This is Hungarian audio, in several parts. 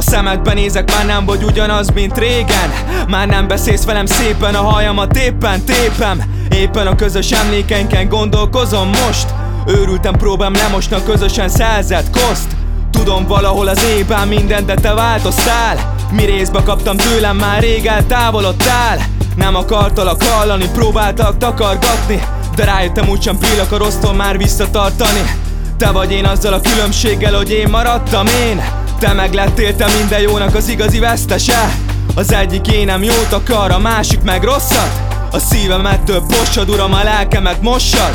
szemedben nézek, már nem vagy ugyanaz, mint régen. Már nem beszélsz velem szépen, a hajamat éppen tépem. Éppen a közös emlékenken gondolkozom most. Őrültem próbám lemosnak közösen szerzett koszt. Tudom valahol az ében minden, de te változtál. Mi részbe kaptam tőlem, már rég eltávolodtál. Nem akartalak hallani, próbáltak takargatni De rájöttem úgysem pillak a rossztól már visszatartani. Te vagy én azzal a különbséggel, hogy én maradtam én Te meg lettél te minden jónak az igazi vesztese. Az egyik énem jót akar, a másik meg rosszat. A szívemet több mossad, uram, a lelkemet mossad.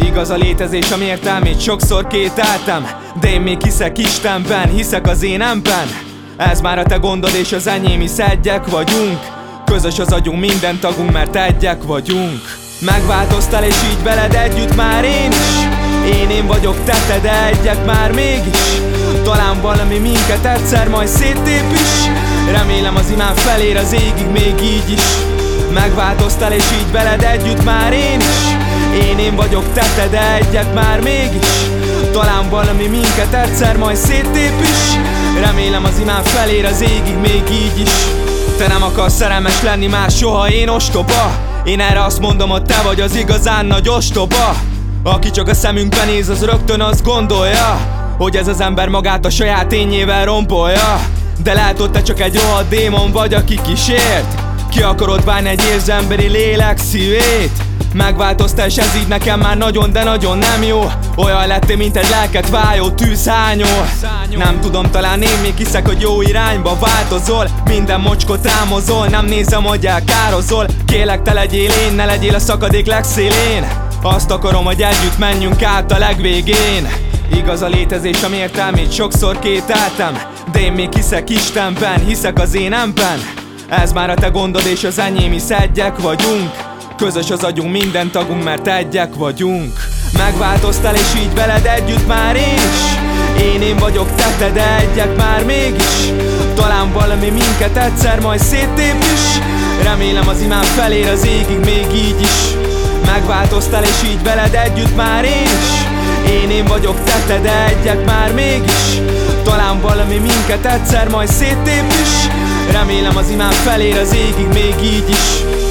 Igaz a létezés, ami értelmét sokszor kételtem De én még hiszek Istenben, hiszek az énemben Ez már a te gondod és az enyém, hisz egyek vagyunk. Közös az agyunk, minden tagunk, mert egyek vagyunk. Megváltoztál és így veled együtt már én is. Én én vagyok, te te, de egyek már mégis Talán valami minket egyszer majd széttép is. Remélem az imán felér az égig még így is. Megváltoztál és így veled együtt már én is. Én én vagyok te, de egyek már mégis. Talán valami minket egyszer majd széttép is. Remélem az imán felér az égig még így is. Te nem akarsz szerelmes lenni más soha én ostoba. Én erre azt mondom, hogy te vagy az igazán nagy ostoba. Aki csak a szemünkbe néz, az rögtön azt gondolja Hogy ez az ember magát a saját tényével rompolja De hogy te csak egy rohadt démon vagy, aki kísért. Ki akarod bánni egy érzemberi lélek szívét? Megváltoztál és ez így nekem már nagyon, de nagyon nem jó. Olyan lettél, mint egy lelket vájó tűzhányó. Nem tudom, talán én még hiszek, hogy jó irányba változol. Minden mocskot rámozol, nem nézem, hogy elkározol. Kélek, te legyél én, ne legyél a szakadék legszélén. Azt akarom, hogy együtt menjünk át a legvégén Igaz a létezés, ami értelmét sokszor kételtem De én még hiszek Istenben, hiszek az énemben Ez már a te gondod és az enyém, hisz egyek vagyunk. Közös az agyunk, minden tagunk, mert egyek vagyunk. Megváltoztál és így veled együtt már is. Én én vagyok te, te, de egyek már mégis. Talán valami minket egyszer majd széttép is. Remélem az imán felér az égig még így is Megváltoztál és így veled együtt már én is. Én én vagyok te, te, de egyek már mégis. Talán valami minket egyszer majd széttép is. Remélem az imán felér az égig még így is